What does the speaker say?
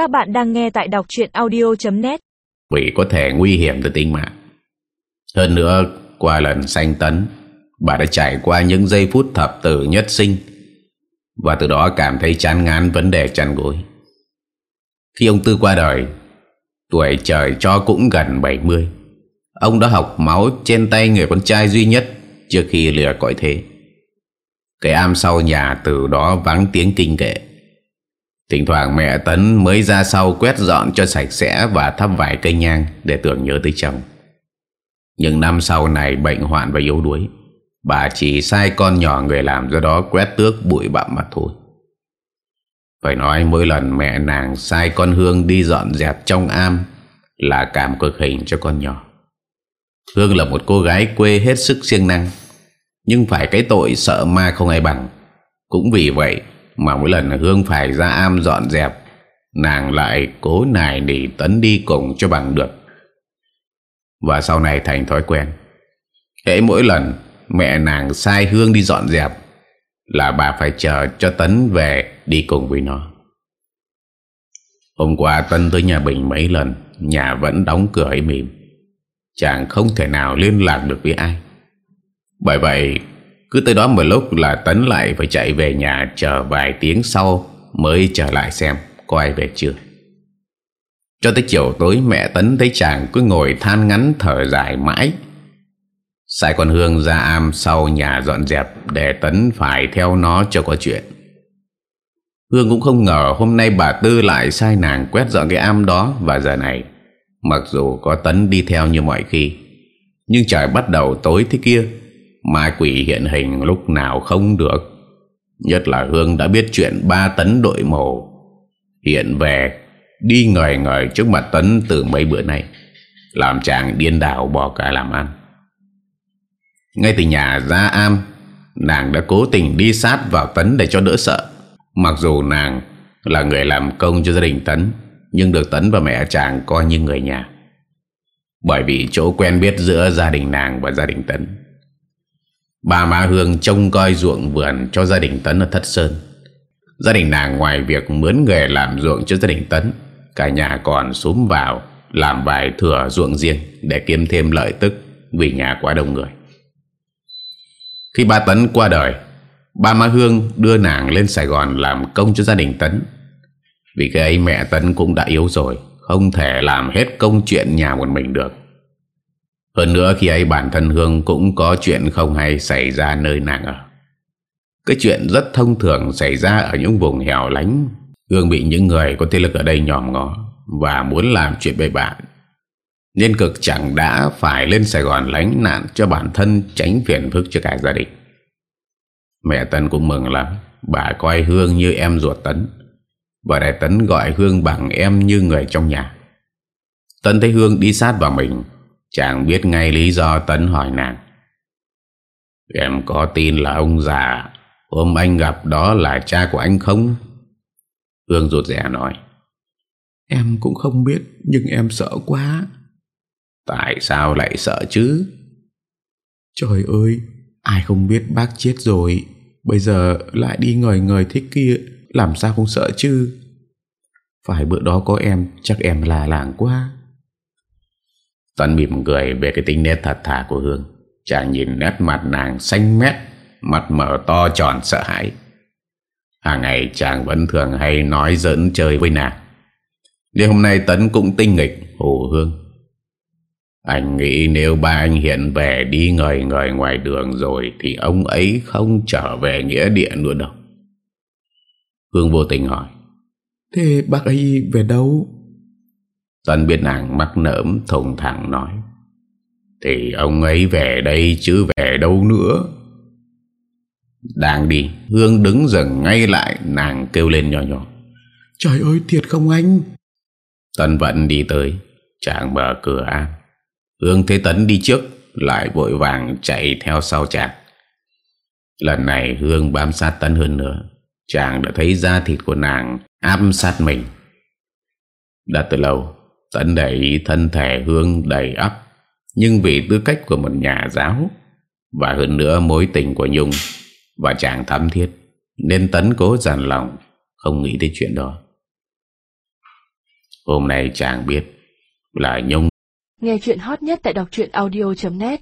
Các bạn đang nghe tại đọc truyện audio.net Vì có thể nguy hiểm tới tính mạng. Hơn nữa, Qua lần sanh tấn, Bà đã trải qua những giây phút thập tử nhất sinh, Và từ đó cảm thấy chán ngán vấn đề chăn gối. Khi ông Tư qua đời, Tuổi trời cho cũng gần 70 Ông đã học máu trên tay người con trai duy nhất Trước khi lìa cõi thế. Cái am sau nhà từ đó vắng tiếng kinh kệ. Thỉnh thoảng mẹ Tấn mới ra sau quét dọn cho sạch sẽ và thắp vài cây nhang để tưởng nhớ tới chồng. Nhưng năm sau này bệnh hoạn và yếu đuối, bà chỉ sai con nhỏ người làm do đó quét tước bụi bặm mà thôi. Phải nói mỗi lần mẹ nàng sai con Hương đi dọn dẹp trong am là cảm cực hình cho con nhỏ. Hương là một cô gái quê hết sức siêng năng, nhưng phải cái tội sợ ma không ai bằng. Cũng vì vậy mà mỗi lần Hương phải ra am dọn dẹp, Nàng lại cố nài nỉ tấn đi cùng cho bằng được. Và sau này thành thói quen. Hễ mỗi lần mẹ nàng sai Hương đi dọn dẹp Là bà phải chờ cho Tấn về đi cùng với nó. Hôm qua Tân tới nhà Bình mấy lần, Nhà vẫn đóng cửa ấy mỉm. Chàng không thể nào liên lạc được với ai. Bởi vậy cứ tới đó một lúc là Tấn lại phải chạy về nhà chờ vài tiếng sau mới trở lại xem có ai về chưa. Cho tới chiều tối mẹ Tấn thấy chàng cứ ngồi than ngắn thở dài mãi. Sai con Hương ra am sau nhà dọn dẹp để Tấn phải theo nó cho có chuyện. Hương cũng không ngờ hôm nay bà Tư lại sai nàng quét dọn cái am đó và giờ này. Mặc dù có Tấn đi theo như mọi khi, nhưng trời bắt đầu tối thế kia Ma quỷ hiện hình lúc nào không được. Nhất là Hương đã biết chuyện ba tấn đội mồ. Hiện về, Đi ngời ngời trước mặt tấn từ mấy bữa nay. Làm chàng điên đảo bỏ cả làm ăn. Ngay từ nhà ra am, Nàng đã cố tình đi sát vào tấn để cho đỡ sợ. Mặc dù nàng là người làm công cho gia đình tấn Nhưng được tấn và mẹ chàng coi như người nhà. Bởi vì chỗ quen biết giữa gia đình nàng và gia đình tấn Bà má Hương trông coi ruộng vườn cho gia đình Tấn ở Thất Sơn. Gia đình nàng ngoài việc mướn nghề làm ruộng cho gia đình Tấn, cả nhà còn xuống vào làm vài thừa ruộng riêng để kiếm thêm lợi tức vì nhà quá đông người. Khi ba Tấn qua đời, ba má Hương đưa nàng lên Sài Gòn làm công cho gia đình Tấn. Vì cái ấy mẹ Tấn cũng đã yếu rồi, không thể làm hết công chuyện nhà một mình được. Hơn nữa khi ấy bản thân Hương cũng có chuyện không hay xảy ra nơi nàng ở. Cái chuyện rất thông thường xảy ra ở những vùng hẻo lánh. Hương bị những người có thế lực ở đây nhòm ngó và muốn làm chuyện bậy bạn. Nên cực chẳng đã phải lên Sài Gòn lánh nạn cho bản thân tránh phiền phức cho cả gia đình. Mẹ Tân cũng mừng lắm. Bà coi Hương như em ruột Tấn. Và đại Tấn gọi Hương bằng em như người trong nhà. Tấn thấy Hương đi sát vào mình Chàng biết ngay lý do Tấn hỏi nàng. Em có tin là ông già Hôm anh gặp đó là cha của anh không? Hương rụt rẻ nói. Em cũng không biết Nhưng em sợ quá. Tại sao lại sợ chứ? Trời ơi Ai không biết bác chết rồi. Bây giờ lại đi ngời ngời thế kia Làm sao không sợ chứ? Phải bữa đó có em Chắc em là làng quá Tuấn mỉm cười về cái tính nét thật thà của Hương. Chàng nhìn nét mặt nàng xanh mét, Mặt mở to tròn sợ hãi. Hàng ngày chàng vẫn thường hay nói giỡn chơi với nàng. Nhưng hôm nay Tấn cũng tinh nghịch Hồ Hương. Anh nghĩ nếu ba anh hiện về đi ngời ngời ngoài đường rồi Thì ông ấy không trở về nghĩa địa nữa đâu. Hương vô tình hỏi, Thế bác ấy về đâu? Tân biết nàng mắc nỡm thùng thẳng nói. Thì ông ấy về đây chứ về đâu nữa? Đang đi Hương đứng dừng ngay lại Nàng kêu lên nhỏ nhỏ Trời ơi thiệt không anh? Tân vẫn đi tới Chàng mở cửa an Hương thấy Tấn đi trước Lại vội vàng chạy theo sau chàng. Lần này Hương bám sát Tấn hơn nữa Chàng đã thấy da thịt của nàng áp sát mình. Đã từ lâu Tấn để ý thân thể Hương đầy ấp Nhưng vì tư cách của một nhà giáo Và hơn nữa mối tình của Nhung Và chàng thắm thiết, Nên Tấn cố dàn lòng, Không nghĩ tới chuyện đó. Hôm nay chàng biết là Nhung Nghe chuyện hot nhất tại đọc truyện audio.net